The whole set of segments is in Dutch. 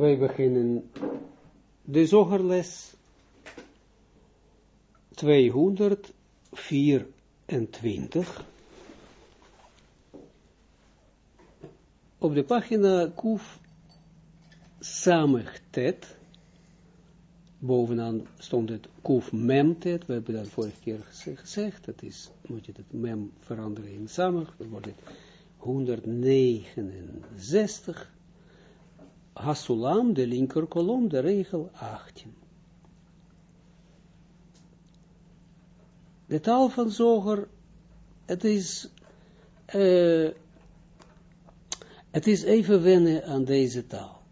wij beginnen. De zogerles 224 op de pagina Kuf Samechtet bovenaan stond het Kuf Memtet, we hebben dat vorige keer gezegd, dat is, moet je het Mem veranderen in Samech, dan wordt het 169 Hasulam, de linker kolom, de regel 18. De taal van Zoger, het is, uh, het is even wennen aan deze taal.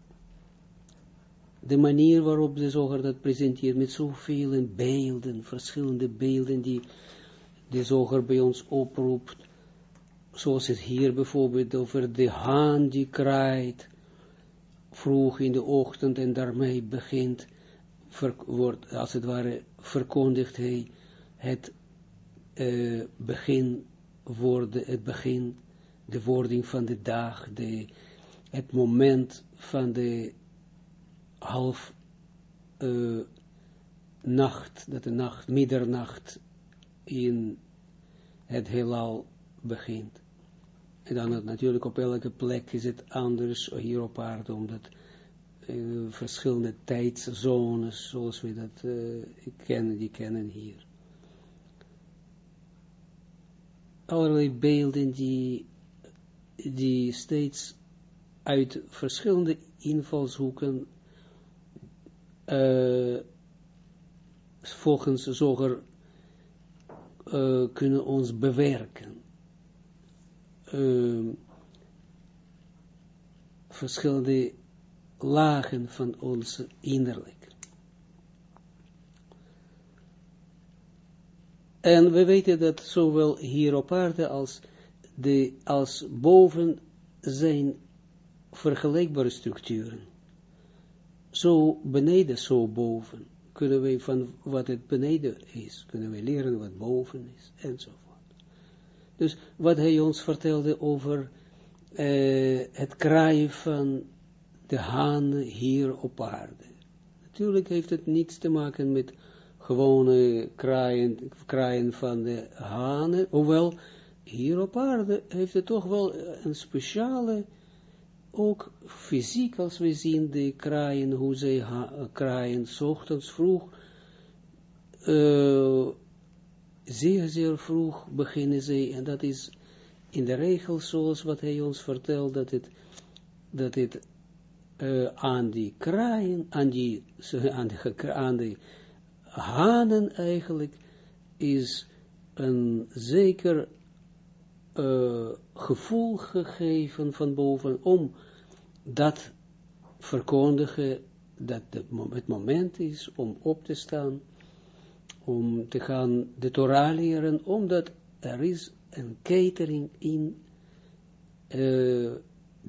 De manier waarop de Zoger dat presenteert, met zoveel beelden, verschillende beelden die de Zoger bij ons oproept, zoals het hier bijvoorbeeld over de haan die kraait, vroeg in de ochtend en daarmee begint, wordt als het ware verkondigt hij het uh, begin worden, het begin, de wording van de dag, de, het moment van de half uh, nacht, dat de nacht, middernacht in het heelal begint. En dan natuurlijk op elke plek is het anders hier op aarde, omdat verschillende tijdszones, zoals we dat uh, kennen, die kennen hier. Allerlei beelden die, die steeds uit verschillende invalshoeken uh, volgens zoger kunnen ons bewerken uh, verschillende lagen van ons innerlijk. En we weten dat zowel hier op aarde als, de, als boven zijn vergelijkbare structuren. Zo beneden, zo boven. Kunnen wij van wat het beneden is, kunnen wij leren wat boven is, enzovoort. Dus wat hij ons vertelde over uh, het kraaien van de haan hier op aarde. Natuurlijk heeft het niets te maken met gewone kraaien, kraaien van de hanen, hoewel hier op aarde heeft het toch wel een speciale, ook fysiek als we zien de kraaien, hoe zij kraaien, s ochtends vroeg, uh, zeer, zeer vroeg beginnen zij, en dat is in de regel zoals wat hij ons vertelt, dat het, dat het uh, aan die kraaien, aan die, aan de, hanen eigenlijk, is een zeker uh, gevoel gegeven van boven, om dat verkondigen, dat het moment is om op te staan, om te gaan de Torah leren, omdat er is een catering in uh,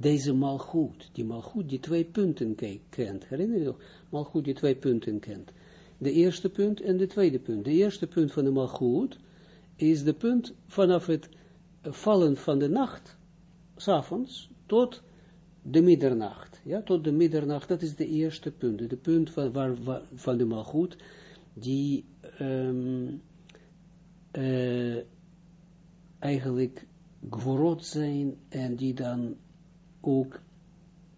deze malgoed, die malgoed die twee punten kent, herinner je nog, malgoed die twee punten kent, de eerste punt en de tweede punt, de eerste punt van de malgoed is de punt vanaf het vallen van de nacht, s'avonds, tot de middernacht, ja, tot de middernacht, dat is de eerste punt, de punt van, waar, van de malgoed, die um, uh, eigenlijk gvorot zijn en die dan ook,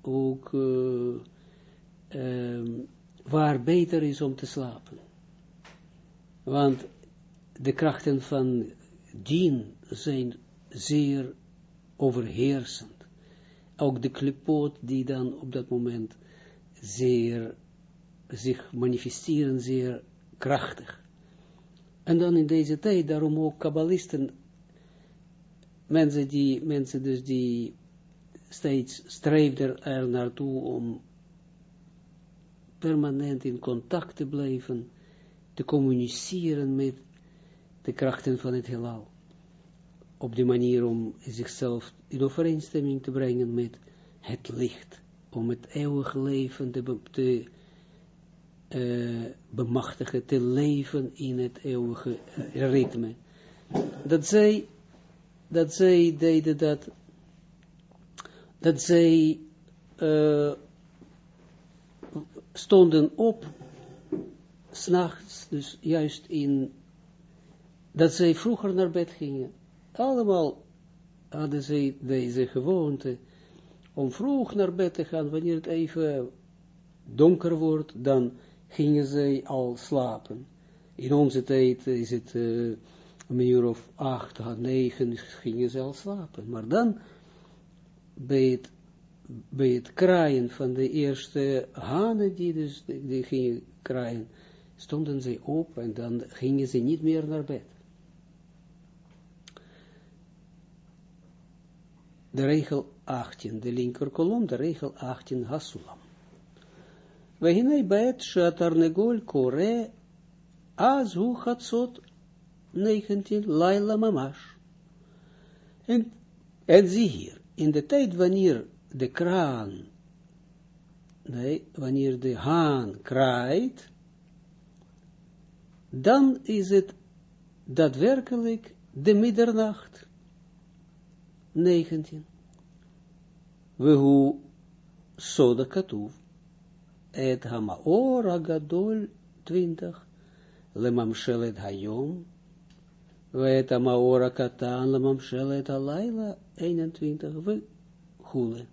ook uh, waar beter is om te slapen. Want de krachten van dien zijn zeer overheersend. Ook de klipoot die dan op dat moment zeer zich manifesteren, zeer krachtig. En dan in deze tijd, daarom ook kabbalisten, mensen die, mensen dus die steeds streefden er naartoe om permanent in contact te blijven, te communiceren met de krachten van het heelal. Op die manier om zichzelf in overeenstemming te brengen met het licht, om het eeuwige leven te, uh, bemachtigen, te leven in het eeuwige uh, ritme. Dat zij, dat zij deden dat, dat zij uh, stonden op, s'nachts, dus juist in, dat zij vroeger naar bed gingen. Allemaal hadden zij deze gewoonte, om vroeg naar bed te gaan, wanneer het even donker wordt, dan gingen zij al slapen. In onze tijd is het uh, een uur of acht, negen, gingen ze al slapen. Maar dan, bij het, bij het kraaien van de eerste hanen, die dus die gingen kraaien, stonden ze op en dan gingen ze niet meer naar bed. De regel 18, de linker kolom, de regel 18, Hasulam. Wehinei bet shatarnegol kore az hu chatzot 19, Laila Mamash. En, en zie hier, in de tijd wanneer de kraan, nee, wanneer de haan kraait, dan is het daadwerkelijk de middernacht. 19. We hoe soda katuv, et hamaor agadol 20, lemamshelet hayom, we maora katan lemamshelet alayla 21, we goelen.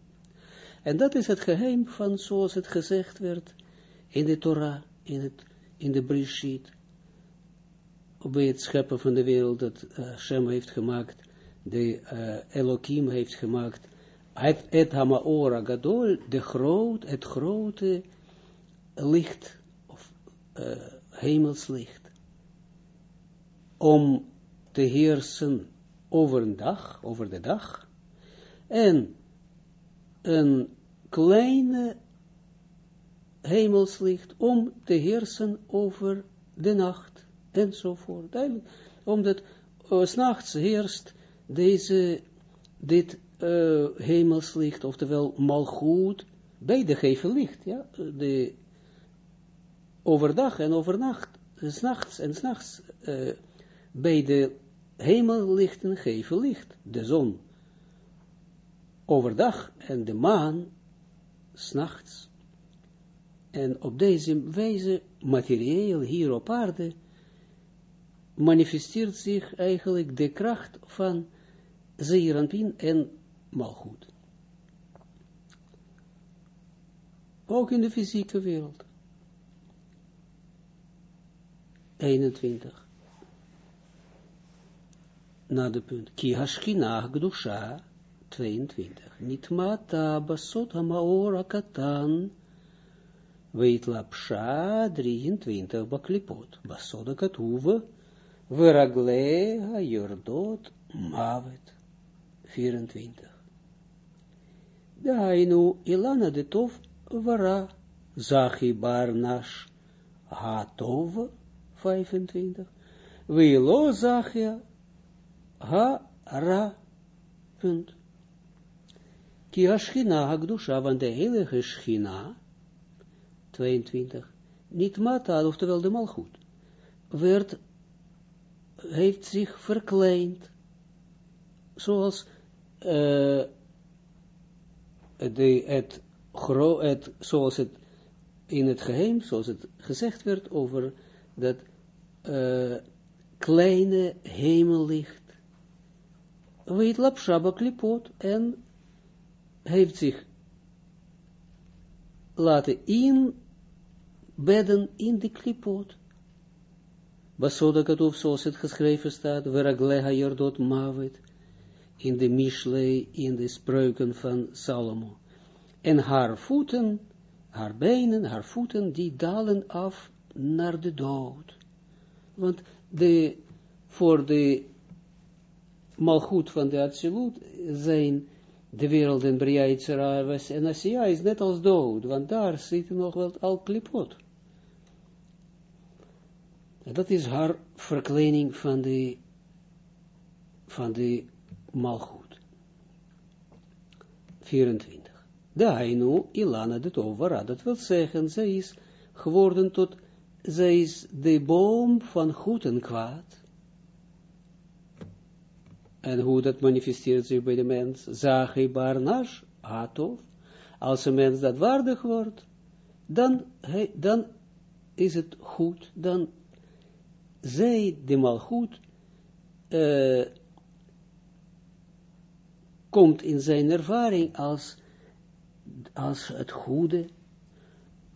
En dat is het geheim van zoals het gezegd werd in de Torah, in, het, in de Brishit, bij het scheppen van de wereld dat uh, Shem heeft gemaakt, de uh, Elohim heeft gemaakt, het, het Hamaora Gadol, de groot, het grote licht, of uh, hemelslicht, om te heersen over een dag, over de dag, en een kleine hemelslicht om te heersen over de nacht, enzovoort. Duidelijk, omdat uh, s'nachts heerst deze, dit uh, hemelslicht, oftewel malgoed, beide geven licht, ja, de overdag en overnacht, s'nachts en s'nachts, uh, beide hemellichten geven licht, de zon overdag en de maan s'nachts. En op deze wijze, materieel hier op aarde, manifesteert zich eigenlijk de kracht van Zeeranpin en Malchut. Ook in de fysieke wereld. 21. Na de punt. Ki hashkina gdusha 22. Niet mata basot hamaor akatan Weet lapsha 23 baklipot. Basot akatuve Veragle jordot mavet. 24. Dainu ilana de tov vara. Zachi barnash hatov. 25. Velo zachia ha ra. Punt. Ki ha hagdusha, want de heilige schina, 22, niet mata, oftewel de malgoed, werd heeft zich verkleind, zoals de, het, gro zoals het in het geheim, zoals het gezegd werd over dat kleine hemellicht, weet lapshaba klipot, en heeft zich laten inbedden in de klipot. Basoda Katov, zoals het geschreven staat, Veragleha Jordot Mavet, in de Mishlei, in de spreuken van Salomo. En haar voeten, haar benen, haar voeten, die dalen af naar de dood. Want de, voor de malgoed van de Absolute zijn de wereld in Bria en Asia is net als dood, want daar zit nog wel al klipot. En dat is haar verkleining van de, van de malgoed. 24. De Hainu Ilana de Tovara, dat wil zeggen, zij is geworden tot, zij is de boom van goed en kwaad. En hoe dat manifesteert zich bij de mens, Zachei Barnash, Atov, als een mens dat waardig wordt, dan, dan is het goed, dan zij, de malgoed, uh, komt in zijn ervaring als, als het goede,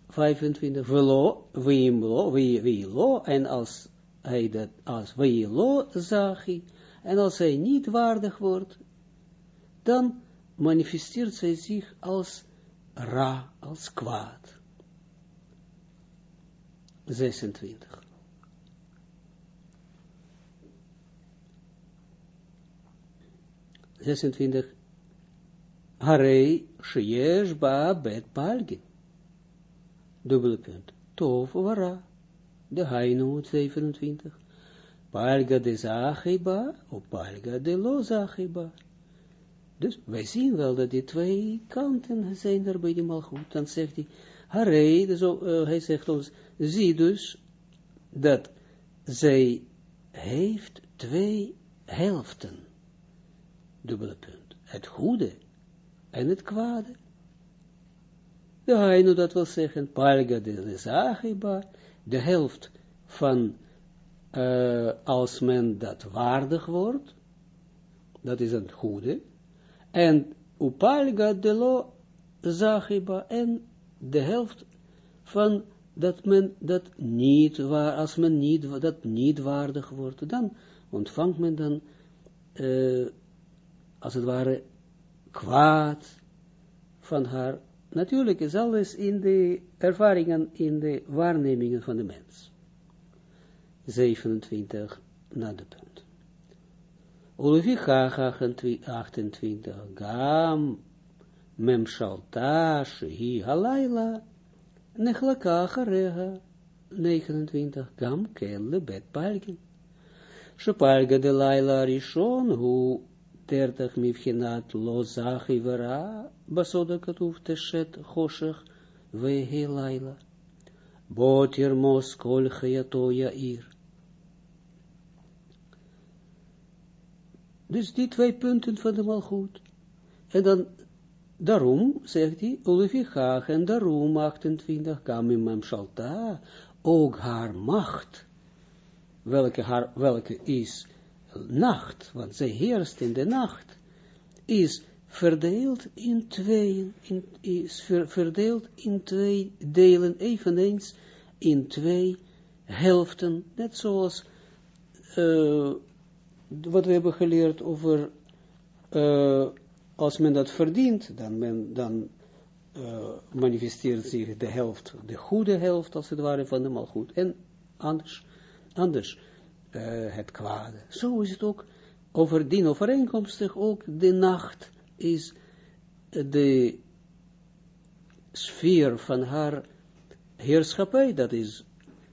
25, velo, lo, en als hij dat, als lo zag hij, en als hij niet waardig wordt, dan manifesteert zij zich als ra, als kwaad. 26. Zesentwintig. Harei sheyesh ba bet palgin. Dubbele punt. Tov vara. De hainu 27. Palga de zachiba, of palga de lo zachiba. Dus wij zien wel dat die twee kanten zijn er bij die malgoed. Dan zegt hij, Harei, dus, uh, hij zegt ons, zie dus dat zij heeft twee helften. Dubbele punt. Het goede en het kwade. De Hainu dat wil zeggen, Palga de Zachiba, de helft van uh, als men dat waardig wordt, dat is het goede, en Upalga de lo Zachiba, en de helft van dat men dat niet waar, als men niet, dat niet waardig wordt, dan ontvangt men dan, uh, als het ware, kwaad van haar. Natuurlijk is alles in de ervaringen, in de waarnemingen van de mens. 27 na de punt. Ulevichach 28, Gam Memshalta Shehi Halayla Nechlaka Achareha 29, Gam Kelle Bet Palgin. Shepalga de Laila Rishon Hu 30 Mivchinat Lo Zachi Vera Basoda Katuf Teshet Choshech Vehe Laila. Botir Mos Kol Chayato Yair. Dus die twee punten van de malgoed. En dan, daarom, zegt hij, Ulefichach, en daarom, 28, Kamimam Shalta, ook haar macht, welke, haar, welke is nacht, want zij heerst in de nacht, is verdeeld in tweeën, in, is ver, verdeeld in twee delen, eveneens in twee helften, net zoals uh, wat we hebben geleerd over, uh, als men dat verdient, dan, men, dan uh, manifesteert zich de helft, de goede helft, als het ware, van de malgoed. En anders, anders uh, het kwade. Zo is het ook, over die overeenkomstig, ook de nacht is de sfeer van haar heerschappij, dat is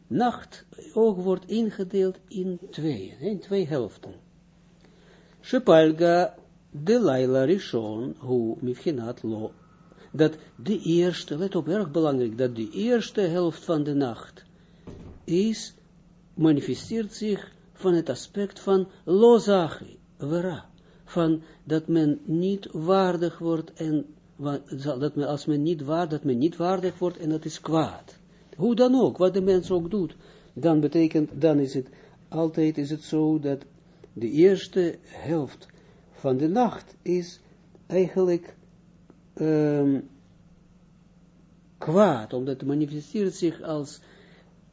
nacht, ook wordt ingedeeld in twee, in twee helften. Shepalga de Laila Rishon, hoe mifchinat lo, dat de eerste, let op, erg belangrijk, dat de eerste helft van de nacht is, manifesteert zich van het aspect van lozachi, vera, van dat men niet waardig wordt en dat men, als men niet waardig, dat men niet waardig wordt en dat is kwaad. Hoe dan ook, wat de mens ook doet, dan betekent, dan is het, altijd is het zo dat de eerste helft van de nacht is eigenlijk um, kwaad, omdat het manifesteert zich als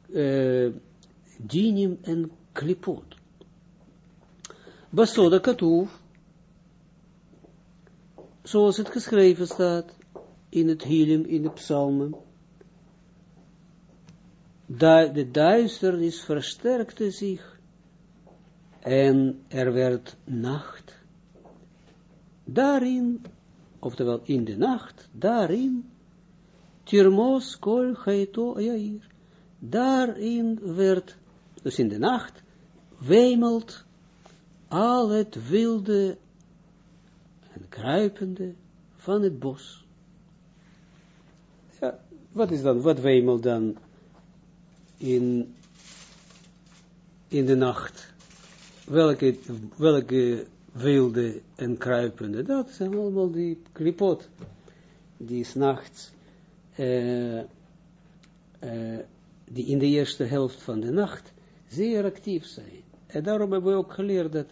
uh, en klipot. Basoda katoef, zoals het geschreven staat in het Hilim, in de psalmen, de duisternis versterkte zich en er werd nacht. Daarin, oftewel in de nacht, daarin, Tirmos kol chaito yair, daarin werd, dus in de nacht, wemelt al het wilde en kruipende van het bos. Ja, wat is dan, wat wemelt dan in, in de nacht? Welke, welke wilde en kruipende, dat zijn allemaal die klipot, die s'nachts uh, uh, die in de eerste helft van de nacht zeer actief zijn. En daarom hebben we ook geleerd dat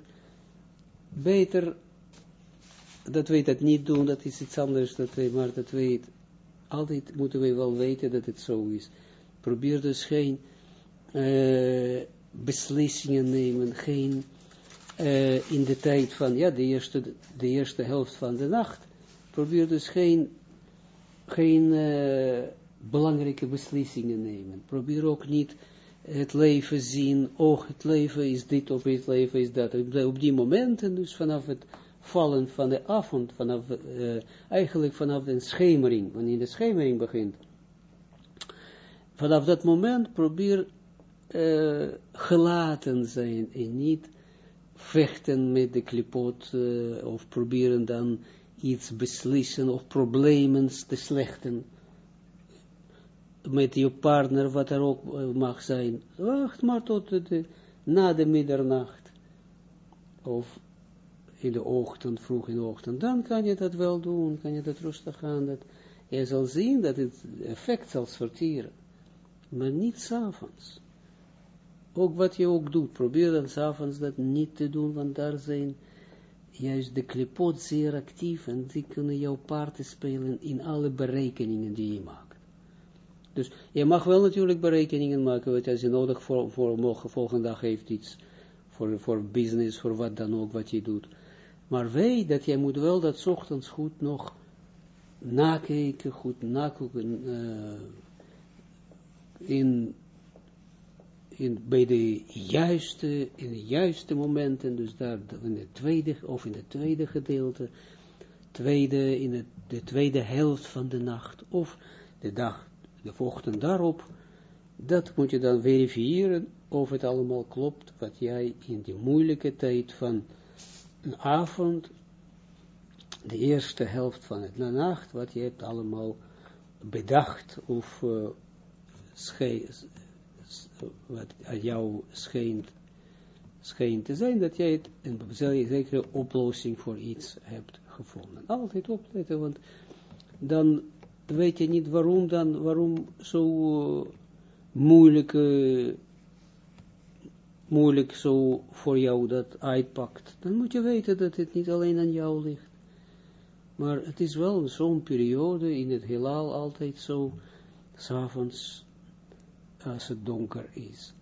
beter dat we dat niet doen, dat is iets anders, dat we, maar dat we altijd moeten we wel weten dat het zo is. Probeer dus geen beslissingen nemen, geen uh, in de tijd van, ja, de eerste, de eerste helft van de nacht, probeer dus geen, geen uh, belangrijke beslissingen nemen. Probeer ook niet het leven zien, oh, het leven is dit of het leven is dat. Op die momenten, dus vanaf het vallen van de avond, vanaf, uh, eigenlijk vanaf de schemering, wanneer de schemering begint. Vanaf dat moment probeer uh, gelaten zijn en niet vechten met de klipot uh, of proberen dan iets beslissen of problemen te slechten met je partner, wat er ook mag zijn. Wacht maar tot de, na de middernacht. Of in de ochtend, vroeg in de ochtend, dan kan je dat wel doen, kan je dat rustig aan, dat je zal zien dat het effect zal sorteren, maar niet s'avonds. Ook wat je ook doet, probeer dan s'avonds dat niet te doen, want daar zijn juist de klipot zeer actief en die kunnen jouw parten spelen in alle berekeningen die je maakt. Dus je mag wel natuurlijk berekeningen maken, wat als je nodig voor, voor volgende dag heeft iets, voor, voor business, voor wat dan ook wat je doet. Maar weet dat jij moet wel dat ochtends goed nog nakijken, goed nakijken uh, in, in, bij de juiste, in de juiste momenten, dus daar in de tweede, of in het tweede gedeelte, tweede, in het, de tweede helft van de nacht, of de dag, de volgende daarop, dat moet je dan verifiëren of het allemaal klopt, wat jij in die moeilijke tijd van een avond, de eerste helft van het nacht, wat je hebt allemaal bedacht of uh, wat aan jou schijnt, schijnt te zijn, dat jij het een zekere oplossing voor iets hebt gevonden. Altijd opletten, want dan weet je niet waarom dan, waarom zo uh, moeilijke moeilijk zo voor jou dat uitpakt, dan moet je weten dat het niet alleen aan jou ligt. Maar het is wel zo'n periode in het heelal altijd zo, s'avonds, als het donker is.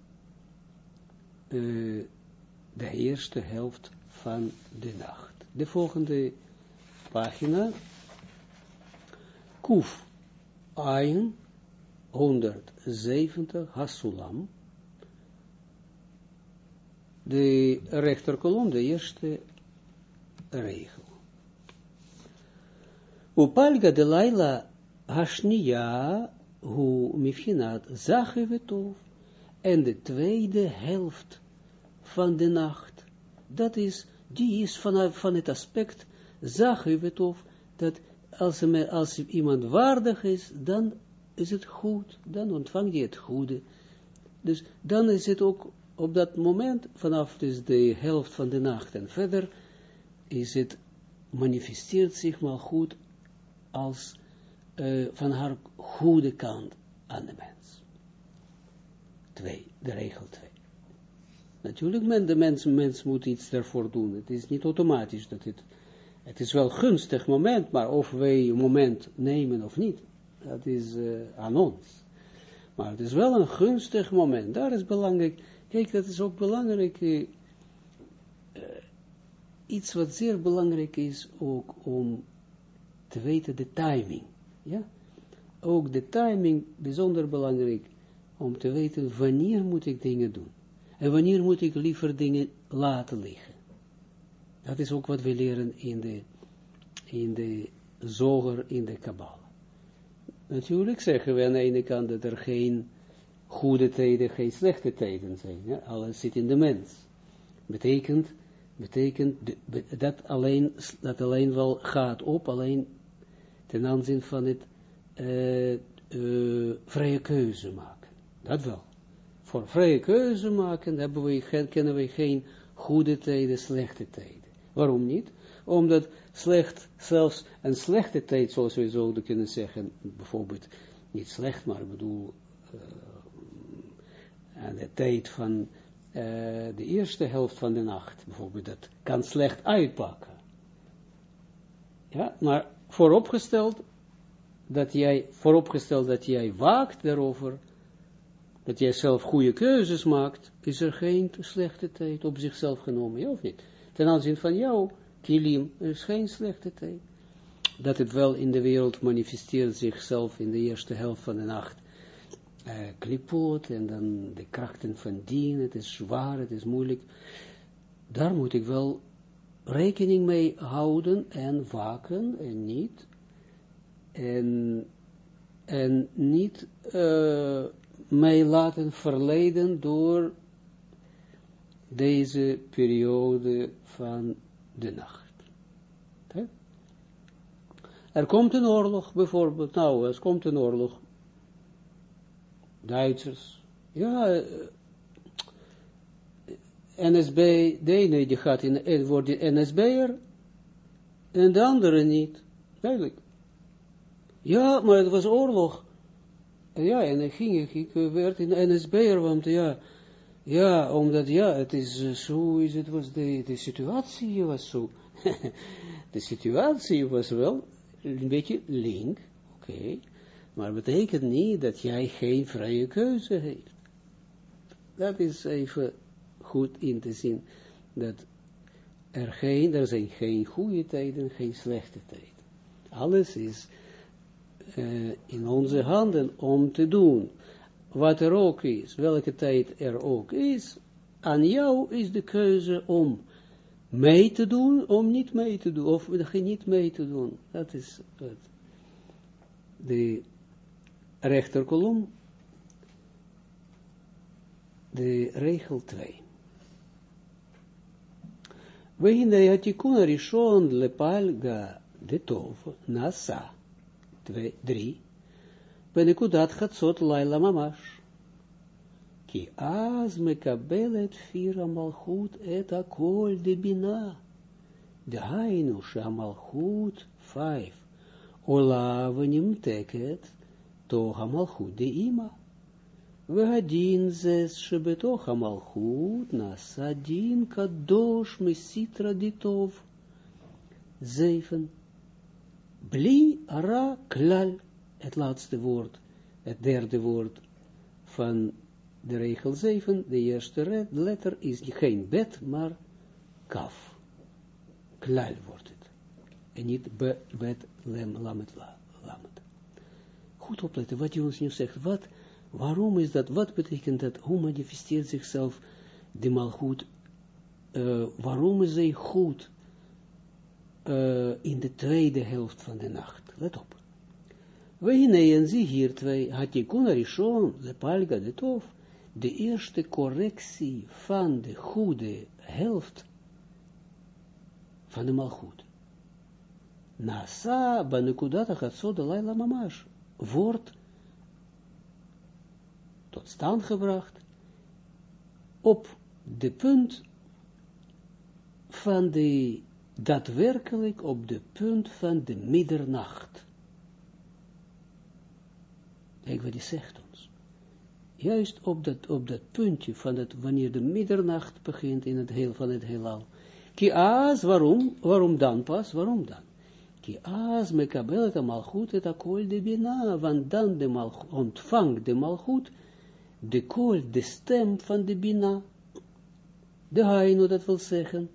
Uh, de eerste helft van de nacht. De volgende pagina. Kuf, Ayn, 170, Hasulam, de rechterkolom, de eerste regel. Upalga de laila hashnia hu mifhinat zachevetov en de tweede helft van de nacht, dat is, die is van, van het aspect zachevetov, dat als, als iemand waardig is, dan is het goed, dan ontvangt hij het goede. Dus dan is het ook op dat moment, vanaf dus de helft van de nacht en verder, is het, manifesteert zich maar goed als uh, van haar goede kant aan de mens. Twee, de regel twee. Natuurlijk, men, de mens, mens moet iets daarvoor doen. Het is niet automatisch dat het, het is wel een gunstig moment, maar of wij een moment nemen of niet, dat is uh, aan ons. Maar het is wel een gunstig moment. Daar is belangrijk Kijk, dat is ook belangrijk, uh, iets wat zeer belangrijk is ook om te weten de timing. Ja? Ook de timing, bijzonder belangrijk, om te weten wanneer moet ik dingen doen. En wanneer moet ik liever dingen laten liggen. Dat is ook wat we leren in de, in de zoger, in de kabbal. Natuurlijk zeggen we aan de ene kant dat er geen goede tijden, geen slechte tijden zijn. Alles zit in de mens. Betekent, betekent dat, alleen, dat alleen wel gaat op, alleen ten aanzien van het uh, uh, vrije keuze maken. Dat wel. Voor vrije keuze maken hebben we, kennen we geen goede tijden, slechte tijden. Waarom niet? Omdat slecht, zelfs een slechte tijd, zoals we zouden kunnen zeggen, bijvoorbeeld, niet slecht, maar ik bedoel, en de tijd van de eerste helft van de nacht, bijvoorbeeld, dat kan slecht uitpakken. Ja, maar vooropgesteld dat jij, vooropgesteld dat jij waakt daarover, dat jij zelf goede keuzes maakt, is er geen slechte tijd op zichzelf genomen, ja of niet? Ten aanzien van jou, kilim, er is geen slechte tijd. Dat het wel in de wereld manifesteert zichzelf in de eerste helft van de nacht. Uh, en dan de krachten van dien, het is zwaar, het is moeilijk. Daar moet ik wel rekening mee houden en waken en niet en, en niet uh, mij laten verleiden door deze periode van de nacht. Er komt een oorlog, bijvoorbeeld, nou, er komt een oorlog. Duitsers, ja, uh, NSB, de ene die gaat in, wordt NSB'er, en de andere niet, duidelijk. Ja, maar het was oorlog. Ja, en dan ging ik, ik werd in NSB'er, want ja, ja, omdat ja, het is uh, zo, is het was de, de situatie was zo. de situatie was wel een beetje link, oké, okay, maar betekent niet dat jij geen vrije keuze heeft. Dat is even goed in te zien, dat er, geen, er zijn geen goede tijden, geen slechte tijden. Alles is uh, in onze handen om te doen. Wat er ook is, welke tijd er ook is, aan jou is de keuze om mee te doen, om niet mee te doen, of niet mee te doen. Dat is het. De rechterkolom, de regel 2. Wahinai hatikun e arishon lepalga de tov nasa. 3. Benekudat chatzot laila mamash. Ki az mekabelet fira malchut et akol de bina. Dehainu shamalchut 5. Ola venimteket to hamalchut de ima. והדין זה שבתוך המלכות נעשה דין קדוש מסיטרא דיטוב. zeven Bli ara klal, het laatste woord, het derde woord van de regel 7, de eerste letter is geen bet, maar kaf. Klal wordt het. En niet be, bet, lem, lamet, la, lamet. Goed opletten wat je ons nu zegt. Wat, waarom is dat, wat betekent dat, hoe manifesteert zichzelf de malgoed, uh, waarom is hij goed uh, in de tweede helft van de nacht. Let op. We en zie hier twee, hatikun arishon, lepalga de tof, de eerste correctie van de goede helft van de malgoed. Nasa banekudata de laila mamash, wordt tot stand gebracht op de punt van de daadwerkelijk op de punt van de middernacht. Kijk wat hij zegt ons. Juist op dat, op dat puntje van het, wanneer de middernacht begint in het heel van het heelal. Kiaas, waarom? Waarom dan pas? Waarom dan? Kiaas mekabel het malchut het akol de bina, want dan de malchut, ontvangt de malchut, de kool, de stem van de bina. De haino, dat wil zeggen,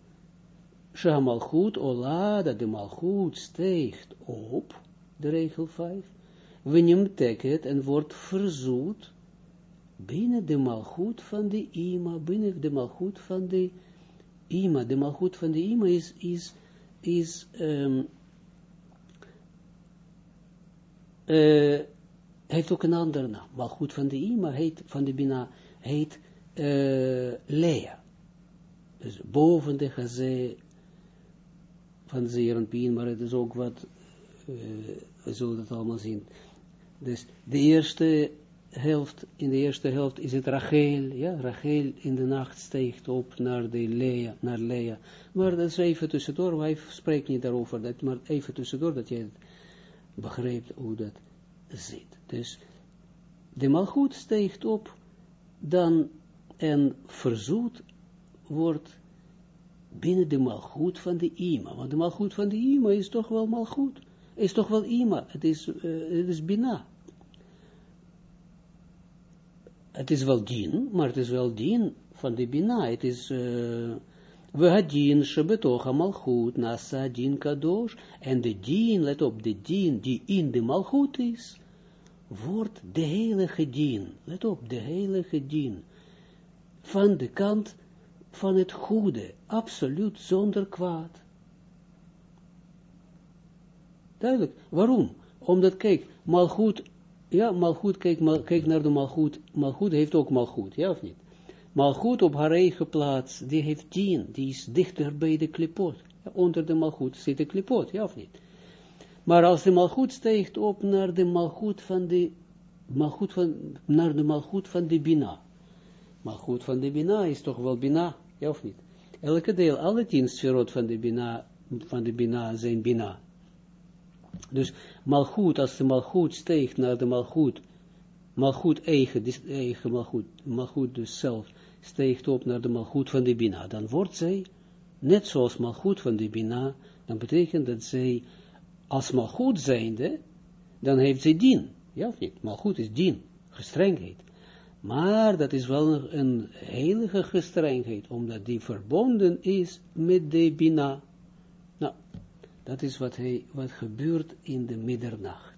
Shamalchut ola, dat de malchut steegt op, de regel 5, wanneer teket en wordt verzoet, binnen de malchut van de ima, binnen de malchut van de ima, de malchut van de ima is, is, is, um, uh, heeft ook een andere naam, malchut van de ima heet, van de bina, heet uh, Lea. Dus boven de gazé van Zerenpien, maar het is ook wat, uh, we zullen het allemaal zien. Dus de eerste helft, in de eerste helft is het Rachel, ja, Rachel in de nacht steekt op naar de Lea, naar Lea. Maar dat is even tussendoor, wij spreken niet daarover, dat, maar even tussendoor, dat je het begrijpt hoe dat zit. Dus de malgoed steekt op, dan en verzoet wordt binnen de malgoed van de ima. Want de malgoed van de ima is toch wel malgoed. Is toch wel ima. Het is, uh, het is bina. Het is wel dien, maar het is wel dien van de bina. Het is... Uh, we hadien shebetocha malchut nasa din kadosh. En de dien, let op, de dien die in de malchut is, wordt de heilige dien. Let op, de heilige dien. Van de kant van het goede, absoluut zonder kwaad. Duidelijk. Waarom? Omdat, kijk, malgoed, ja, malgoed, kijk, mal, kijk naar de malgoed, malgoed heeft ook malgoed, ja of niet? Malgoed op haar eigen plaats, die heeft tien, die is dichter bij de klipot. Onder de malgoed zit de klipot, ja of niet? Maar als de malgoed steekt op naar de malgoed van de, malgoed van, naar de malgoed van de bina. Malgoed van de bina is toch wel bina, ja of niet? Elke deel, alle tien sferot van de bina, van de bina zijn bina. Dus malgoed, als de malgoed steekt naar de malgoed, malgoed eigen, eigen malgoed, malgoed dus zelf, steekt op naar de malgoed van de Bina, dan wordt zij, net zoals malgoed van de Bina, dan betekent dat zij, als malgoed zijnde, dan heeft zij dien, ja of niet? Malgoed is dien, gestrengheid. Maar dat is wel een heilige gestrengheid, omdat die verbonden is met de Bina. Nou, dat is wat, hij, wat gebeurt in de middernacht.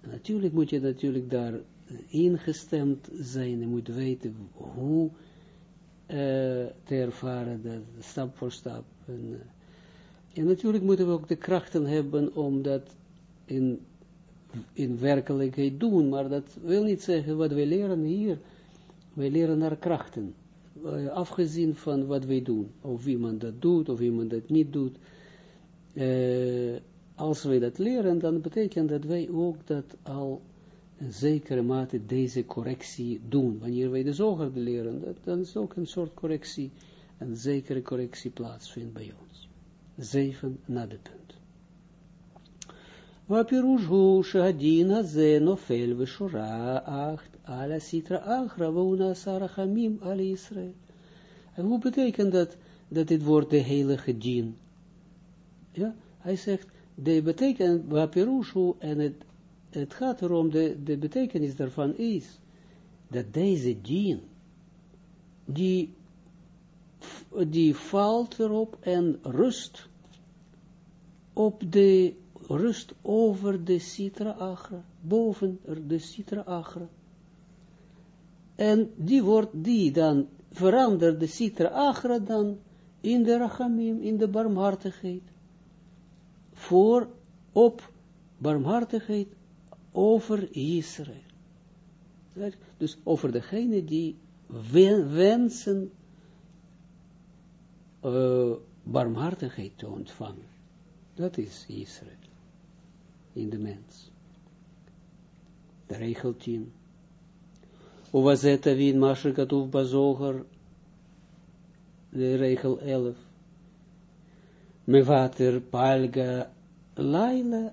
natuurlijk moet je natuurlijk daar ingestemd zijn, je moet weten hoe uh, te ervaren, dat, stap voor stap. En, uh, en, natuurlijk moeten we ook de krachten hebben om dat in, in werkelijkheid doen, maar dat wil niet zeggen wat wij leren hier, wij leren naar krachten, uh, afgezien van wat wij doen, of iemand dat doet, of iemand dat niet doet. als wij dat leren, dan betekent dat wij ook dat al zekere mate deze correctie doen. Wanneer wij de zoger leren, dat, dan is ook een soort correctie, een zekere correctie plaatsvindt bij ons. Zeven na de punt. והפירוש הוא שהדין הזה נופל ושורה acht ala sitra achra והוא נעשה רחמים על ישראל. En hoe betekent dat, dat dit woord de heilige dien? Ja, hij zegt, de betekent, wapirushu, en het het gaat erom, de, de betekenis daarvan is, dat deze dien, die, die valt erop en rust op de, rust over de citra agra, boven de citra agra. En die wordt, die dan verandert de citra agra dan in de rachamim, in de barmhartigheid, voor, op barmhartigheid over Israël. Dus over degene die wensen uh, barmhartigheid te ontvangen. Dat is Israël. In de mens. De regel 10. Uvazeta wien masher katuv bazoger. De regel 11. Mevater palga laila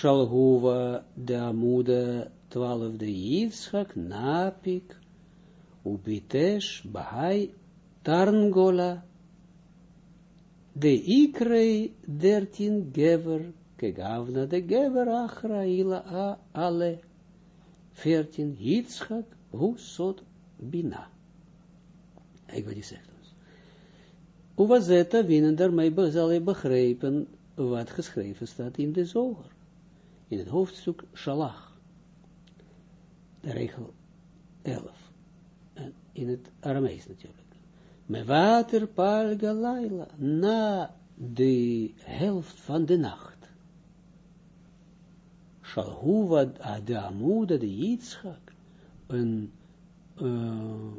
Shalhuva de Amuda twaalfde Yitzchak Napik Ubitesh Bahai Tarngola de Ikrei dertien Gever Kegavna de Gever Achraila A Ale veertien Yitzchak Husot Bina. Ik wat hij zegt ons. Uwazeta winnen daarmee zal je begrijpen wat geschreven staat in de zoger in het hoofdstuk Shalach, de regel 11, en in het Aramees natuurlijk. Me water pal galaila, na de helft van de nacht. Shalhuva de amuda de Yitzchak, een uh,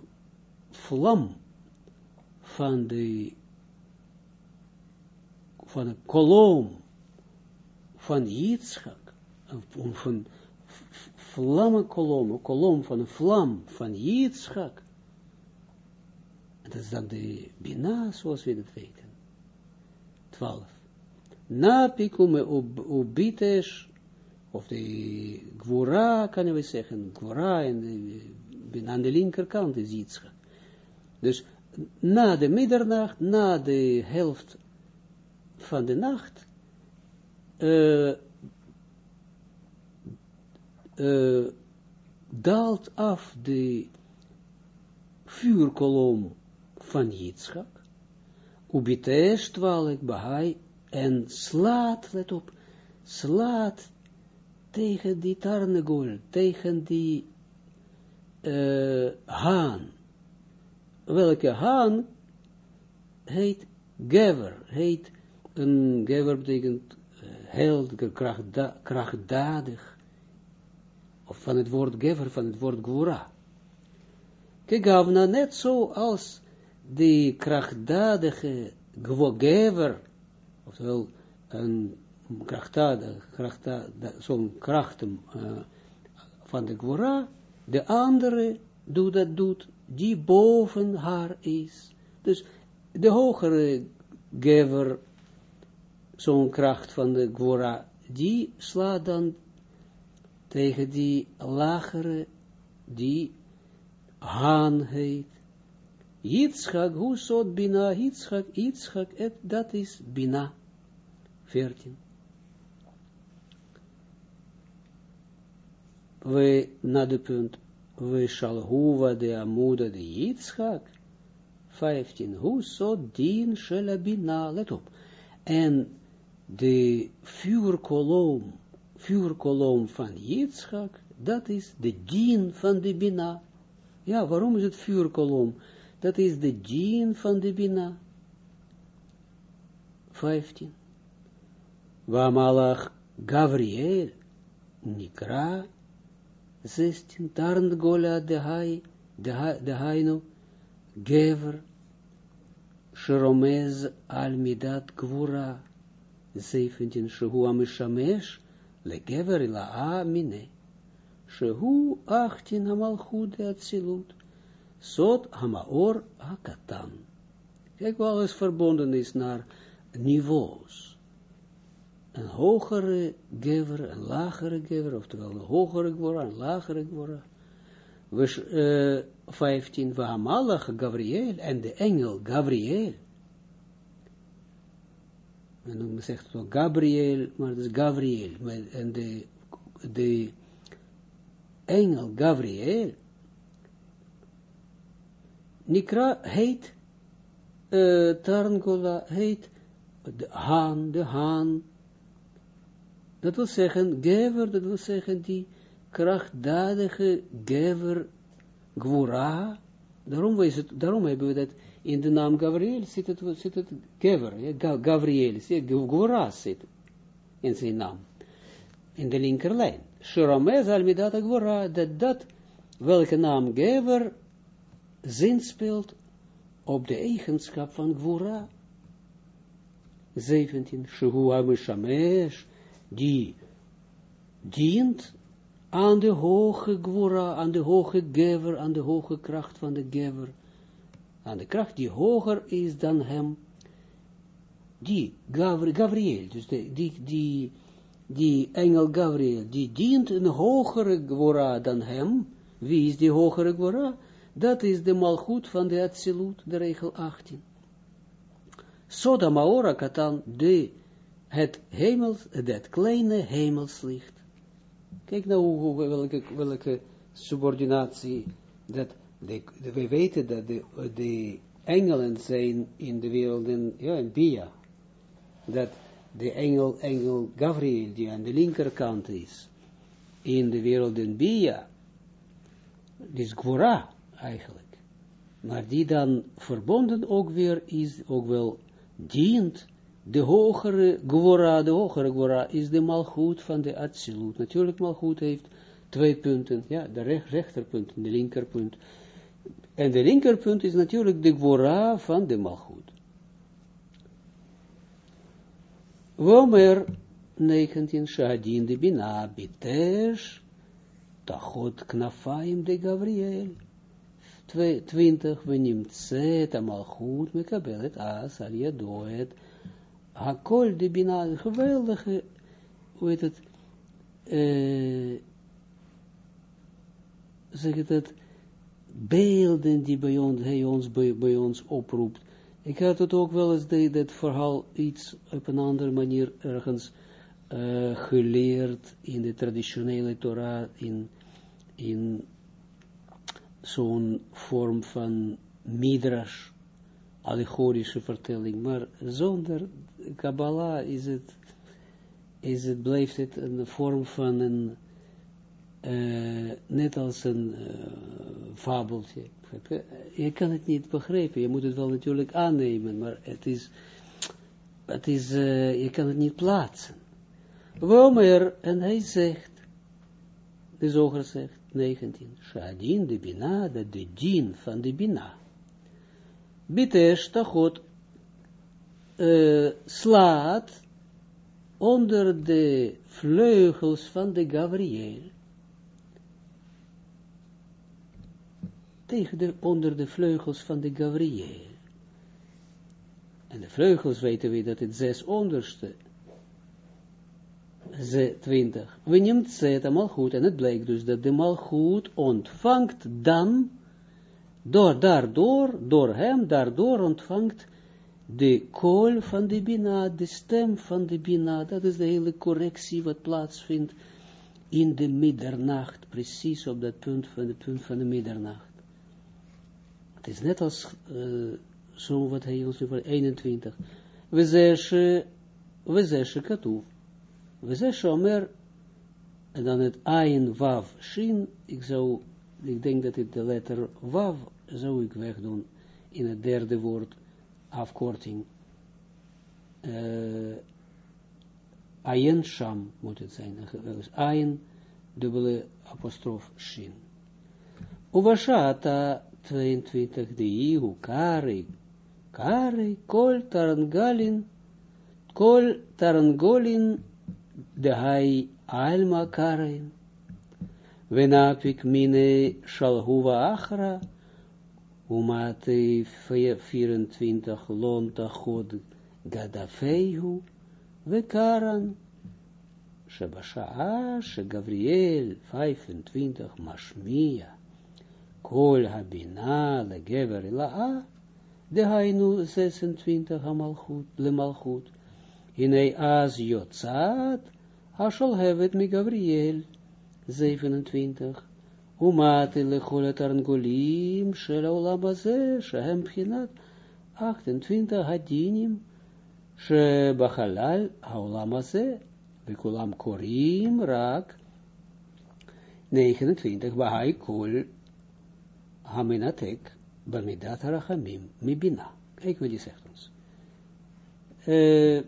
vlam van de van een kolom van Yitzchak, van vlammenkolom, een kolom van een vlam van Yitzchak. Dat is dan de Bina, zoals we dat weten. 12. Na pikume ubitesh of de Gwora, kunnen we zeggen, Gwora, en de, aan de linkerkant is Yitzchak. Dus na de middernacht, na de helft van de nacht, uh, uh, daalt af de vuurkolom van Yitzchak, ubitesh twaalf bahai, en slaat, let op, slaat tegen die tarnegol, tegen die uh, haan. Welke haan heet gever, heet een gever betekent uh, held, krachtda, krachtdadig, van het woord gever, van het woord gvura. Kegavna, net zo als die krachtdadige gever, oftewel een krachtdadig, krachtdadig zo'n krachten uh, van de Gwora, de andere doet dat doet, die boven haar is. Dus de hogere gever, zo'n kracht van de Gwora, die slaat dan tegen die lagere, die Haan heet. Yitzchak, hoe soort Bina, Yitzchak, Yitzchak, dat is Bina. 14. We, na de punt, we shalhuva de amuda de Yitzchak, 15, hoe zo dien shelabina, let op, en de vuurkolom, vuurkolom van Yitzchak, dat is de dien van de Bina. Ja, waarom is het vuurkolom? Dat is de dien van de Bina. 15. Wamalach Gavriel, Nikra, 16, Tarn Gola de Hai, de Hainu, Gever, Sheromez al Midat Gvura, 17, Shehu Amishamesh, Le Gever ila Mine, Shehu 18, Hamalchut de Atzilut, Sot Hamaor Hakatan. Kijk, waar alles verbonden is naar niveaus een hogere gever, een lagere gever, oftewel een hogere gwora, een lagere gwora. Uh, 15, Vahamalach Gabriel, en de engel Gabriel. En dan zegt het wel Gabriel, maar het is Gabriel, en de, de engel Gabriel, Nikra heet, uh, Tarngola heet, de haan, de haan, dat wil zeggen, gever, dat wil zeggen die krachtdadige gever, gwura, daarom, het, daarom hebben we dat in de naam Gabriel zit het, zit het gever, ja, Gabriel, gwura zit in zijn naam, in de linkerlijn. Shiramez al-midat gwura, dat dat, welke naam gever, zinspeelt op de eigenschap van gwura. 17, Shehu Amishamesh, die dient aan de hoge gwora, aan de hoge gever, aan de hoge kracht van de gever, aan de kracht die hoger is dan hem, die Gabriel, dus de, die, die, die engel Gabriel, die dient een hogere gwora dan hem, wie is die hogere gwora? Dat is de malgoed van de Atsilut, de regel 18. Soda Maora Katan, de het hemels, het kleine hemelslicht. Kijk nou hoe, welke, welke subordinatie, dat de, we weten dat de, de engelen zijn in de wereld, in, in Bia, dat de engel, engel Gabriel, die aan de linkerkant is, in de wereld in Bia, is Gwora eigenlijk, maar die dan verbonden ook weer is, ook wel dient de hogere gwora, de hogere gwora is de malgoed van de Atsilut. Natuurlijk malgoed heeft twee punten, ja, de rech, rechterpunt en de linkerpunt. En de linkerpunt is natuurlijk de gwora van de malgoed. Womer 19, Shadin de Bina, Bitesh, Tachot Knafaim de Gabriel. 20, we neemt Zet, Malchut, Mekabel het As, al Yadoet, Hakol de Bina, geweldige, hoe het, uh, zeg het beelden die bij ons, hij ons, bij, ons oproept. Ik had het ook wel eens, dat verhaal iets op een andere manier ergens uh, geleerd in de traditionele Torah, in, in zo'n vorm van midrash, allegorische vertelling, maar zonder Kabbalah is het, is het, blijft het een vorm van een, uh, net als een uh, fabeltje. Je kan het niet begrijpen, je moet het wel natuurlijk aannemen, maar het is, het is uh, je kan het niet plaatsen. Womer, en hij zegt, de zoger zegt, 19, Shadin de Bina, dat de din van de Bina. Bitesh uh, slaat onder de vleugels van de Gabriel. Tegen de, onder de vleugels van de Gabriel. En de vleugels weten we dat het zes onderste ze 20. We neemt zet malchut en het blijkt dus dat de malchut ontvangt dan, door, daardoor, door hem, daardoor ontvangt de kool van de Bina, de stem van de Bina, dat is de hele correctie wat plaatsvindt in de middernacht, precies op dat punt van de punt van de middernacht. Het is net als uh, zo wat hij ons over 21. We zeggen, we zeggen katoef. We zeggen shomer, en dan het ayin wav shin, ik zou, ik denk dat het de letter wav zou ik wegdoen in het derde woord, afkorting. Uh, ayin sham moet het zijn, dus ayin, dubbele apostrof shin. Uvashata 22 de ihu kari, kari, kol tarangalin, kol tarangolin de hai alma karein. Venapik mine shalhuva achra, umate 24 lonta god gadafeihu, vekaran, Shebashaa, Gabriel 25 mashmia, kol habina legever ila'a, de hainu 26 hamalchut, lemalchut, Hinei az jotzat, Ashol hevet mi Gabriel, 27. Umate lecholet arngolim, shel olam shehem pchinat, 28. Hadinim, she bachalal haolam haze, vekulam korim, rak, 29. Bahai kol, haminatek, bamidat harachamim, mibina. Kijk wat die zegt ons. Uh,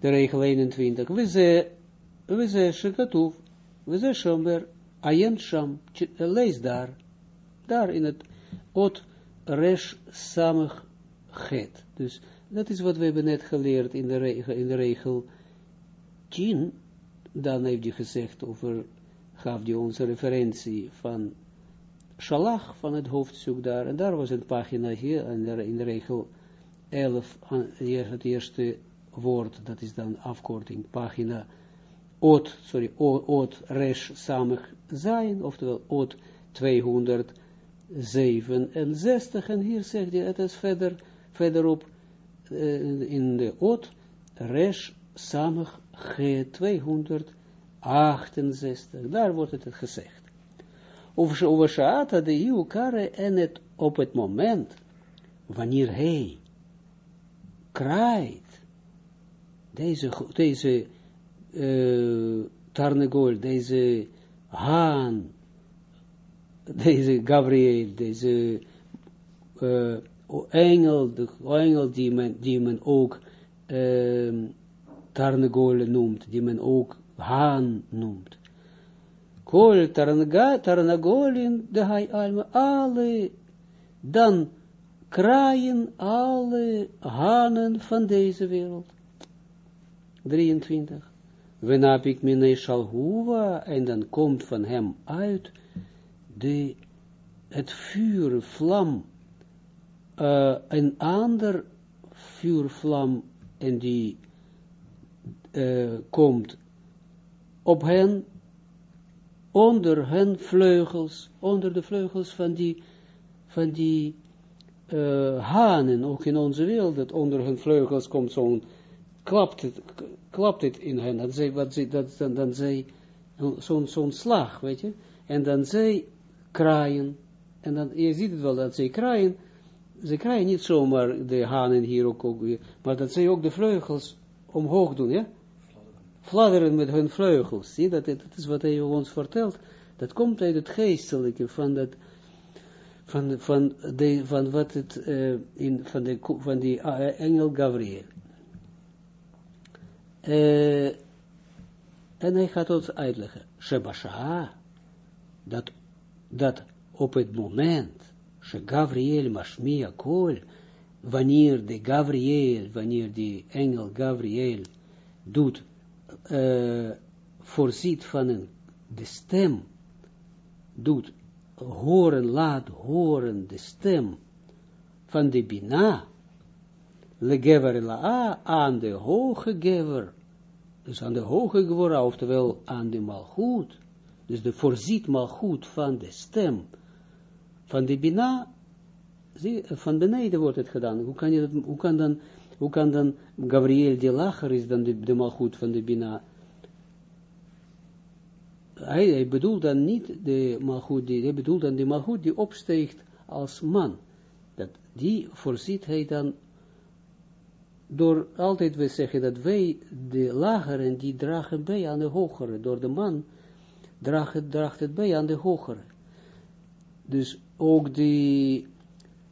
de regel 21, we ze, we ze shekatuf, we ze shomer, ayen sham, lees daar, daar in het ot resh samig het. Dus dat is wat we hebben net geleerd in de regel, in de regel 10, dan heeft hij gezegd over, gaf hij onze referentie van Shalach van het hoofdstuk daar, en daar was een pagina hier, in de, regel 11, het eerste woord, dat is dan afkorting, pagina, ot, sorry, ot, resh, samig, zijn, oftewel ot 267, en hier zegt hij, het is verder, verderop, uh, in de ot, resh, samig, g 268, daar wordt het gezegd. Over Shaata de Iukare en het op het moment, wanneer hij kraait, deze, deze uh, Tarnegol, deze Haan, deze Gabriel, deze uh, engel, de engel die men, die men ook uh, Tarnegol noemt, die men ook Haan noemt. Kol Tarnagolin, de hij alma, alle, dan kraaien alle hanen van deze wereld. 23. Wenapik mine shalhuva, en dan komt van hem uit de, het vuur, vlam, een ander vuurvlam, en die uh, komt op hen, onder hen vleugels, onder de vleugels van die, van die uh, hanen, ook in onze wereld, dat onder hun vleugels komt zo'n, klapt het, klapt het in hen, dat zij, wat zij, dat, dan, dan zij, zo'n zo'n slag, weet je, en dan zij kraaien, en dan, je ziet het wel, dat zij kraaien, ze kraaien niet zomaar de hanen hier ook, ook maar dat zij ook de vleugels omhoog doen, ja, fladderen met hun vleugels, zie, dat, dat is wat hij ons vertelt, dat komt uit het geestelijke, van dat, van, van, de, van wat het, uh, in, van, de, van die uh, engel Gabriel. Uh, en hij gaat ons uitleggen, Shebasha, dat, dat op het moment, She Gabriel Mashmia Kol, wanneer de Gabriel, wanneer die engel Gabriel doet, uh, voorziet van een, de stem, doet horen, laat horen de stem van de Bina, legever la'a, aan de hoge gever, dus aan de hoge gewora, oftewel aan de malgoed, dus de voorziet malgoed van de stem van de Bina, zie, van beneden wordt het gedaan. Hoe kan, je dat, hoe kan dan, hoe kan dan Gabriel die lager is dan de, de malgoed van de Bina, hij, bedoelt dan niet de malgoed, die, hij bedoelt dan de malgoed die opsteegt als man. Dat, die voorziet hij dan, door altijd we zeggen dat wij, de lageren, die dragen bij aan de hogere, door de man, draagt, draagt het bij aan de hogere. Dus ook die,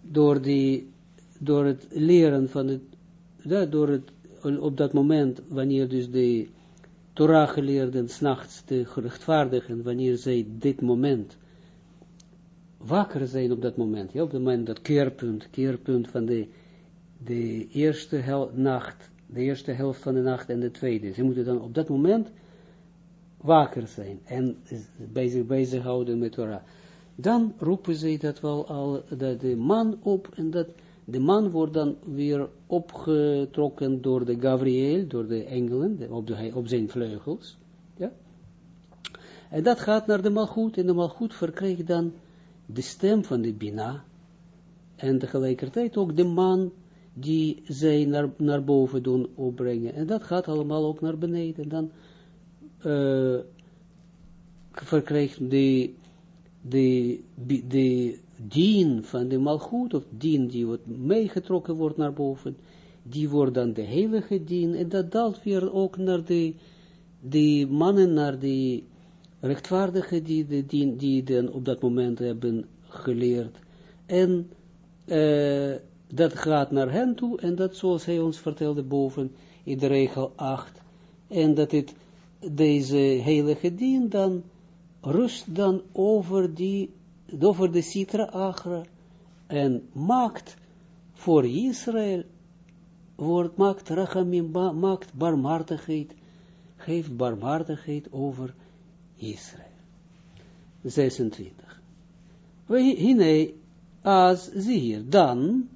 door, die, door het leren van het, ja, door op dat moment, wanneer dus de Torah geleerden s'nachts te gerechtvaardigen, wanneer zij dit moment wakker zijn op dat moment, ja, op het moment dat keerpunt, keerpunt van de, de eerste nacht, de eerste helft van de nacht en de tweede. Ze moeten dan op dat moment wakker zijn en bezig, bezighouden met Torah. Dan roepen ze dat wel al, dat de man op en dat de man wordt dan weer opgetrokken door de Gabriel, door de engelen, op, de, zijn vleugels. Ja? En dat gaat naar de malgoed, en de malgoed verkrijgt dan de stem van de Bina, en tegelijkertijd ook de man die zij naar, naar boven doen opbrengen. En dat gaat allemaal ook naar beneden. En dan uh, verkrijgt de, de, de dien van de malgoed, of dien die wordt meegetrokken wordt naar boven, die wordt dan de heilige dien, en dat daalt weer ook naar de, de mannen, naar de rechtvaardigen die, de, die, die dan op dat moment hebben geleerd. En uh, dat gaat naar hen toe, en dat zoals hij ons vertelde boven, in de regel 8, en dat het, deze heilige dien dan, rust dan over die over de Sitra Achra en maakt voor Israël, wordt, maakt rachamim, maakt barmhartigheid, geeft barmhartigheid over Israël. 26. We hine, als zie hier, dan,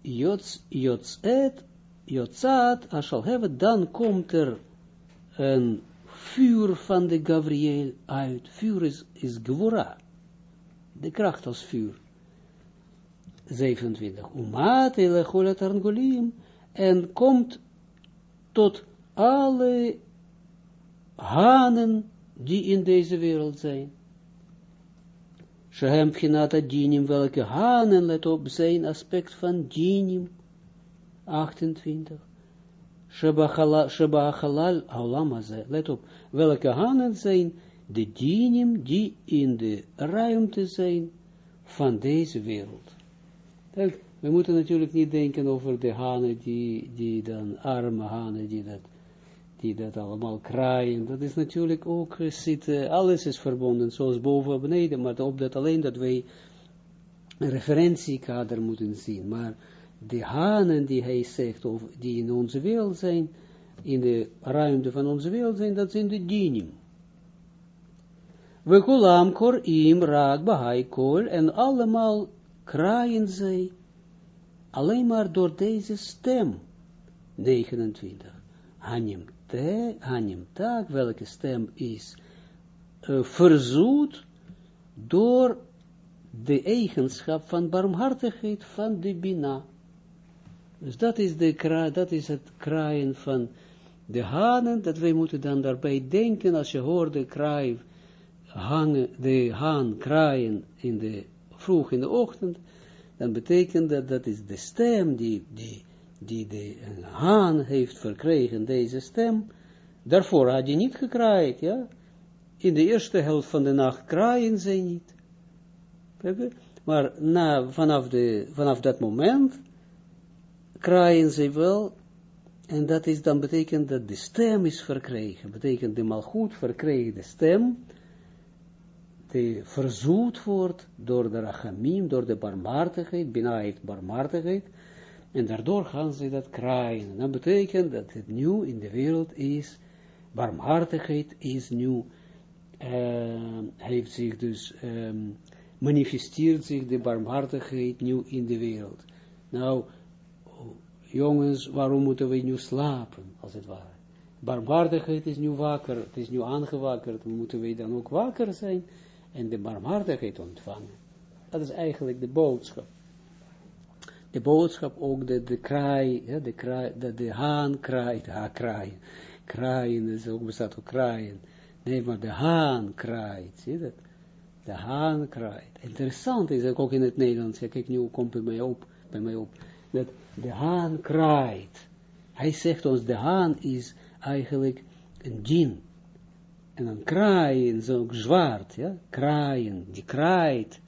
jots, jotzet, jotzat, als zal hebben, dan komt er een vuur van de Gabriel uit. Vuur is, is de kracht als vuur. 27. Umat elecholat argolim en komt tot alle hanen die in deze wereld zijn. Shehem pchinata dinim, welke hanen, let op, zijn aspect van dinim. 28. Sheba halal haulamaze, let op, welke hanen zijn de dinim die in de ruimte zijn van deze wereld. we moeten natuurlijk niet denken over de hanen die, die dan, arme hanen die dat, die dat allemaal kraaien. Dat is natuurlijk ook, zit, alles is verbonden, zoals boven en beneden, maar op dat alleen dat wij een referentiekader moeten zien. Maar de hanen die hij zegt, of die in onze wereld zijn, in de ruimte van onze wereld zijn, dat zijn de dinim. We kulam kor im raak bahai kol en allemaal kraaien zij alleen maar door deze stem. 29. hanim te, hanim tak, welke stem is uh, verzoet door de eigenschap van barmhartigheid van de Bina. Dus dat is, de, dat is het kraaien van de hanen, dat wij moeten dan daarbij denken, als je hoort de kraai hangen, de haan kraaien in de, vroeg in de ochtend, dan betekent dat, dat is de stem die, die, die de haan heeft verkregen, deze stem, daarvoor had je niet gekraaid, ja, in de eerste helft van de nacht kraaien ze niet, maar na, vanaf, de, vanaf dat moment, kraaien ze wel, en dat is dan betekent dat de stem is verkregen, betekent de malgoed verkregen de stem, die verzoet wordt door de rachamim, door de barmhartigheid, heeft barmhartigheid, en daardoor gaan ze dat kraaien. En dat betekent dat het nu in de wereld is, barmhartigheid is nu, uh, heeft zich dus, um, manifesteert zich de barmhartigheid nu in de wereld. Nou, jongens, waarom moeten we nu slapen, als het ware? Barmhartigheid is nu wakker, het is nu aangewakkerd, moeten we dan ook wakker zijn en de barmhartigheid ontvangen. Dat is eigenlijk de boodschap. De boodschap ook dat de kraai, ja, de kraai, dat de haan kraait, ha, kraaien, kraaien, is ook bestaat ook kraaien. Nee, maar de haan kraait, zie je dat? De haan kraait. Interessant is ook in het Nederlands, ja, kijk nu komt bij mij op, bij mij op dat de haan kraait. Hij zegt ons, de haan is eigenlijk een djinn. En dan kraaien is ook zwart, ja, kraaien, die kraait.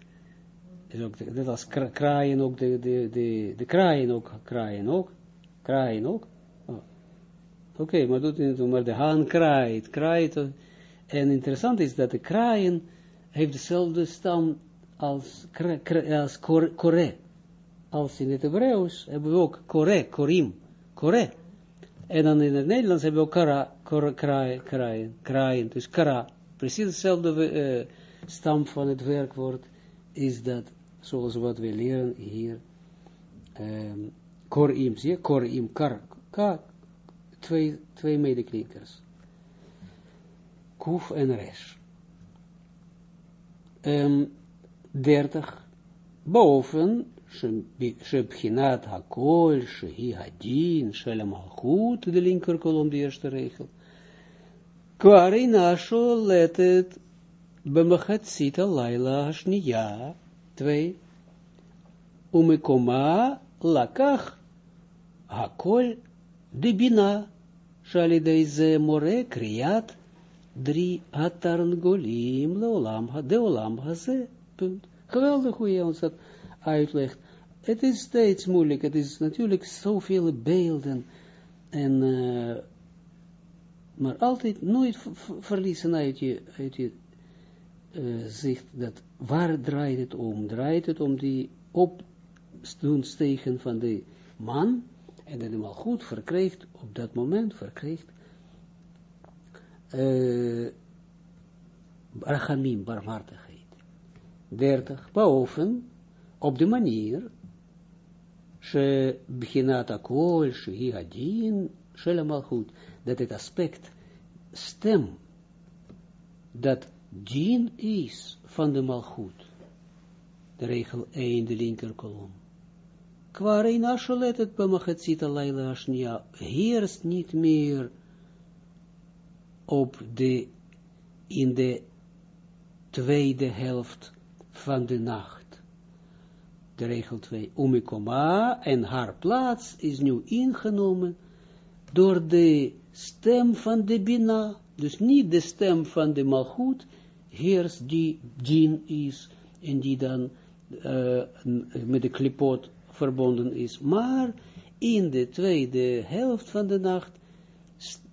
Is ook, net als kraaien ook, de, de, de, de kraaien ook, kraaien ook, kraaien ook. Oh. Oké, okay, maar doet niet maar de haan kraait, kraait. En interessant is dat de kraaien heeft dezelfde stam als, als kore als in het Hebreeuws hebben we ook kore, korim, kore. En dan in het Nederlands hebben we ook kara, kora, kraaien, kraaien, kraaien, dus kara. Precies hetzelfde uh, stam van het werkwoord is dat, zoals wat we leren hier, um, korim, zie je, korim, kar, ka, twee, twee medeklinkers. Kuf en resh. Um, 30. Boven Shebchinat hakol, shehi hadin, shelem malchut, de linker kolom, de eerste regel. Kwarina sholetet b'machatzit laila hashniya, twee. Umekoma lakach hakol de bina, shalidei more kriat, drie atarngolim de olam haze, punt. Geweldig hoe je ons dat uitlegt. Het is steeds moeilijk, het is natuurlijk zoveel beelden, en, uh, maar altijd nooit verliezen uit je, uit je uh, zicht, dat waar draait het om? Draait het om die opstoenstegen van de man, en dat hem al goed verkrijgt, op dat moment verkrijgt, uh, rachamim, barmhartigheid. 30, boven, op de manier, she hadin, shel malchut, dat het aspect, stem, dat dien is van de malchut, de regel 1, de linker kolom. Kware in asholet het bamachatzita laila ashnia, heerst niet meer op de, in de tweede helft van de nacht de regel 2, umikoma, en haar plaats is nu ingenomen door de stem van de Bina, dus niet de stem van de Malchut, heers die djin is, en die dan uh, met de klipot verbonden is, maar in de tweede helft van de nacht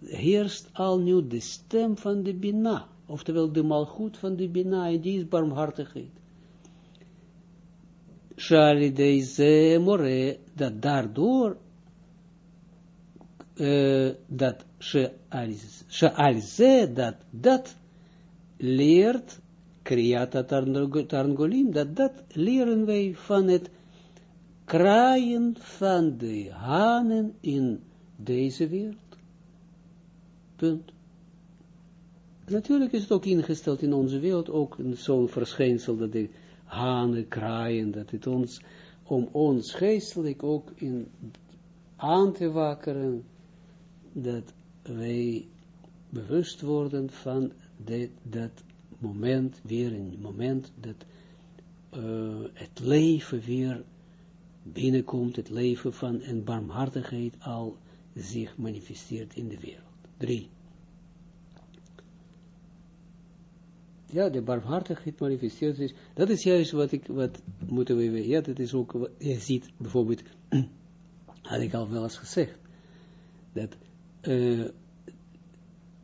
heerst al nu de stem van de Bina, oftewel de Malchut van de Bina, en die is barmhartigheid. Shali deze more, dat daardoor, uh, dat ze dat, dat leert, Kriyata Tarngolim, dat dat leren wij van het kraaien van de hanen in deze wereld. Punt. Natuurlijk is het ook ingesteld in onze wereld, ook zo'n verschijnsel dat hanen kraaien, dat het ons, om ons geestelijk ook in aan te wakkeren, dat wij bewust worden van dit, dat moment, weer een moment dat uh, het leven weer binnenkomt, het leven van een barmhartigheid al zich manifesteert in de wereld. Drie. Ja, de barmhartigheid manifesteert zich. Dat is juist wat ik, wat moeten we weten. Ja, dat is ook, wat je ziet bijvoorbeeld, had ik al wel eens gezegd, dat uh,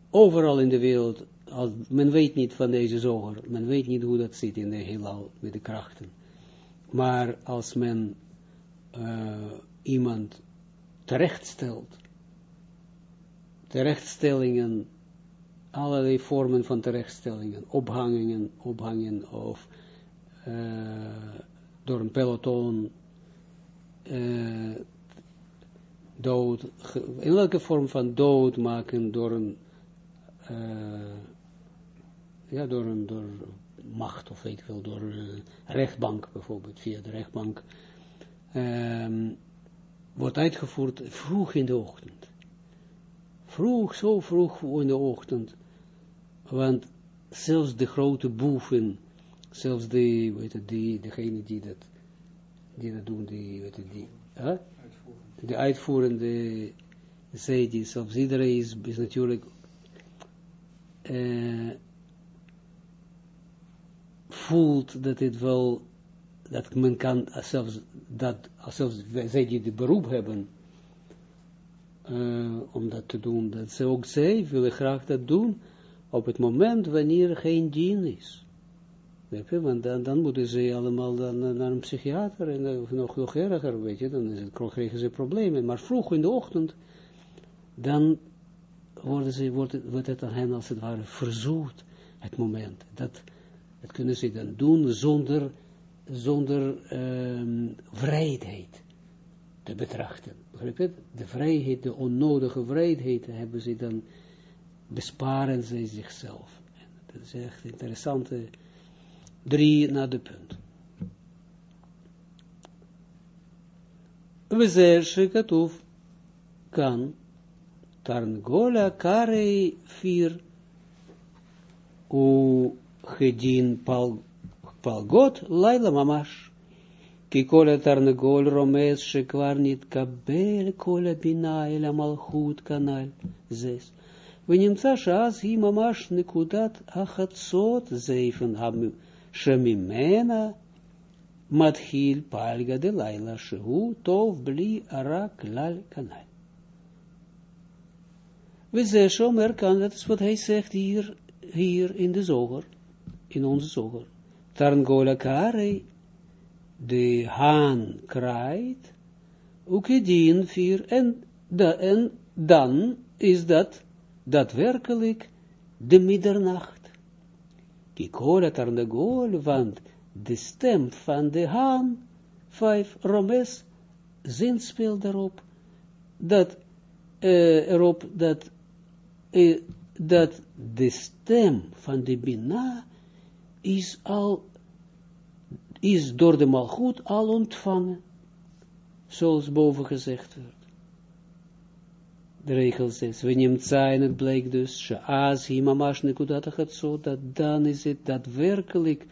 overal in de wereld, als, men weet niet van deze zoger, men weet niet hoe dat zit in de heelal met de krachten. Maar als men uh, iemand terechtstelt, terechtstellingen, allerlei vormen van terechtstellingen, ophangingen, ophangen of uh, door een peloton, uh, dood, in welke vorm van dood maken door een, uh, ja, door een, door macht of weet ik wel, door een rechtbank bijvoorbeeld, via de rechtbank, um, wordt uitgevoerd vroeg in de ochtend. Vroeg, zo vroeg in de ochtend, want zelfs de grote boeven, zelfs de, weet het, die, degene die dat, die dat doen, die, weet het, die, huh? de uitvoerende zij die zelfs iedereen is, is natuurlijk uh, voelt dat het wel dat men kan, zelfs, dat, zelfs zij die de beroep hebben, uh, om dat te doen, dat ze ook zij willen graag dat doen, op het moment wanneer er geen dien is. Want dan, dan moeten ze allemaal dan, naar een psychiater, en uh, nog, nog erger, weet je, dan is het, krijgen ze problemen. Maar vroeg in de ochtend, dan worden ze, wordt, het, wordt het aan hen als het ware verzoet, het moment. Dat, dat kunnen ze dan doen zonder zonder um, vrijheid te betrachten. De vrijheid, de onnodige vrijheid hebben ze dan, besparen ze zichzelf. En dat is echt interessante, drie naar de punt. We zeggen dat kan Tarngola Karei 4 u gedin pal palgot laila mamash. Ki kola tarnegol romes shekvar nit kabel kola bina el malchut kanal. Zes. ונמצא שאז היא ממש נקודת החצות זייפן שממנה מתחיל פלגה דלילה שהוא טוב בלי הרע כלל כנ"ל. וזה שאומר כאן, dat is wat hij zegt hier, hier in de zoger, in onze zoger. Tarngola Kare, de haan kraait, Ukedien vier, en, da, en dan is dat daadwerkelijk de middernacht. Kikola Tarnagol, want de stem van de haan, vijf, Romes, zin speelt daarop, dat, uh, erop, dat, uh, dat de stem van de Bina is al, is door de malgoed al ontvangen, zoals boven gezegd werd. De regel zegt, we neemt zijn, het blijkt dus, nekudat zo, dat dan is het daadwerkelijk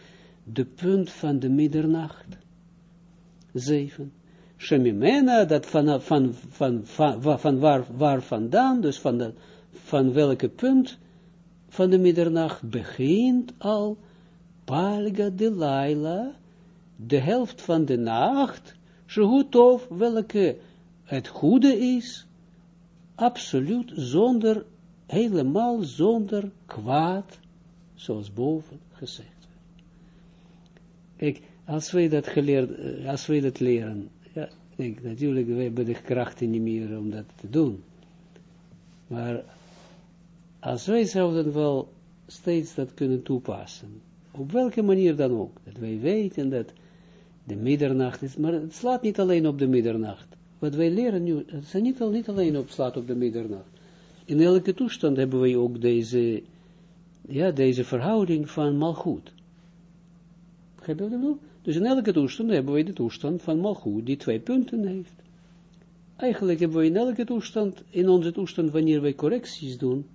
de punt van de middernacht. Zeven. Shemimena, dat van, van, van, van, van waar, waar vandaan, dus van, de, van welke punt van de middernacht begint al Palga de Laila, de helft van de nacht, Shehutov, welke het goede is, absoluut zonder, helemaal zonder kwaad, zoals boven gezegd. Kijk, als wij dat geleerd, eh, als wij dat leren, ja, denk, natuurlijk, wij hebben de krachten niet meer om dat te doen. Maar als wij zouden wel steeds dat kunnen toepassen, op welke manier dan ook. Dat wij weten dat de middernacht is, maar het slaat niet alleen op de middernacht. Wat wij leren nu, het is niet, alleen op slaat op de middernacht. in elke toestand hebben wij ook deze, ja, deze verhouding van malgoed. Begrijp je wat? Dus in elke toestand hebben wij de toestand van malgoed, die twee punten heeft. Eigenlijk hebben we in elke toestand, in onze toestand, wanneer wij correcties doen,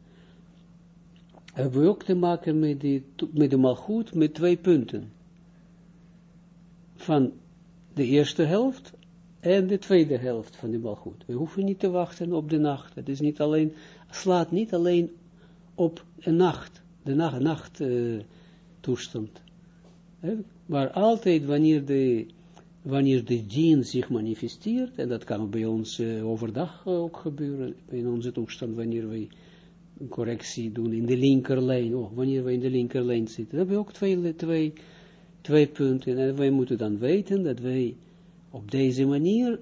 hebben we ook te maken met, die, met de malgoed met twee punten. Van de eerste helft en de tweede helft van de malgoed. We hoeven niet te wachten op de nacht. Het is niet alleen, slaat niet alleen op een nacht, de nacht, nacht toestand. Maar altijd wanneer de, wanneer de dien zich manifesteert, en dat kan bij ons uh, overdag ook gebeuren, in onze toestand, wanneer wij een correctie doen in de linkerlijn, oh, wanneer we in de linkerlijn zitten, dan hebben we ook twee, twee, twee punten, en wij moeten dan weten dat wij op deze manier,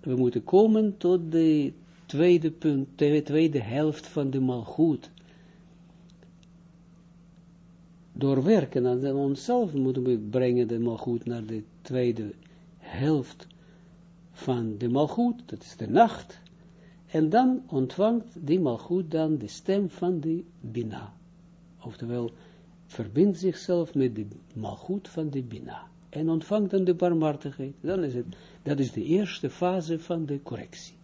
we moeten komen tot de tweede punt, de tweede helft van de malgoed. Door werken aan onszelf moeten we brengen de malgoed naar de tweede helft van de malgoed, dat is de nacht. En dan ontvangt die malgoed dan de stem van de bina. Oftewel, verbindt zichzelf met de malgoed van de bina en ontvangt dan de barmhartigheid. Dan is het, dat is de eerste fase van de correctie.